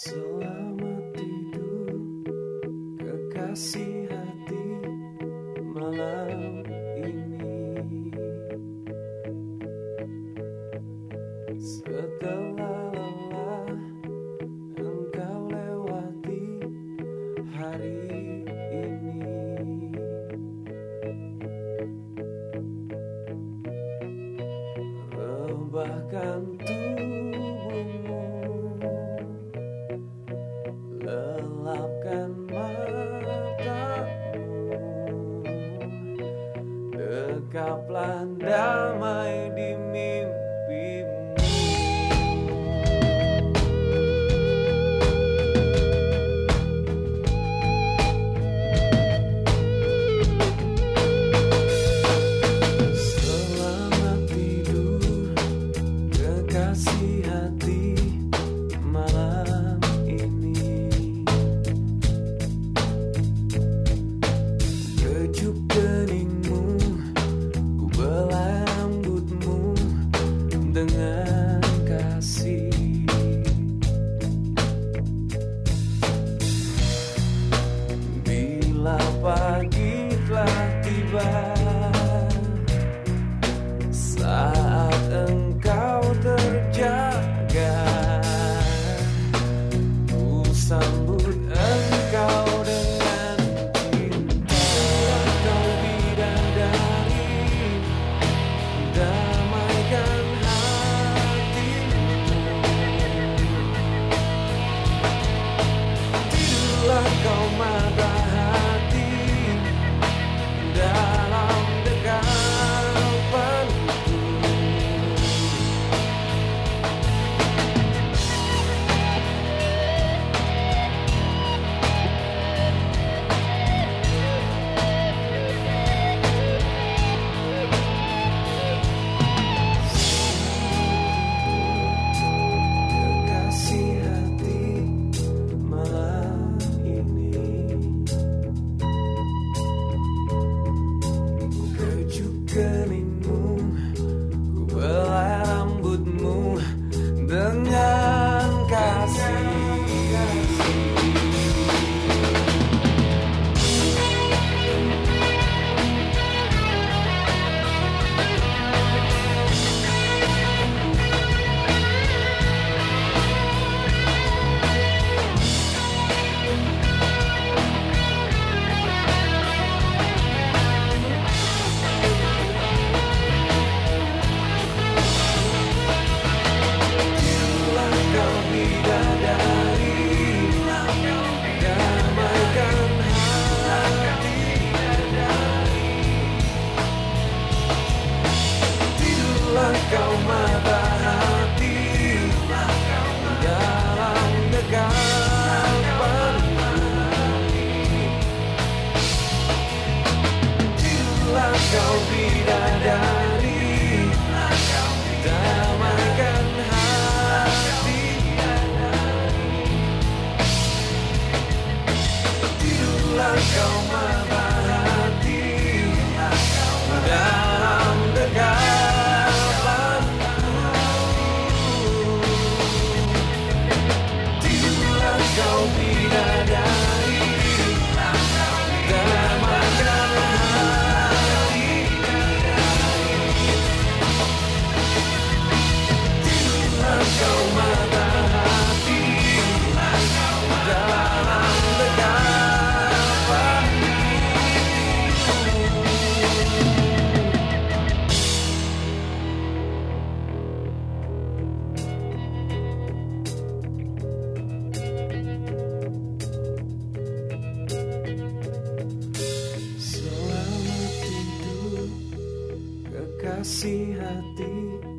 Selamat tidur kekasih hati malam ini. Setelah lelah engkau lewati hari ini. Rebahkan sikap damai di mimpi than that. Assim a ti.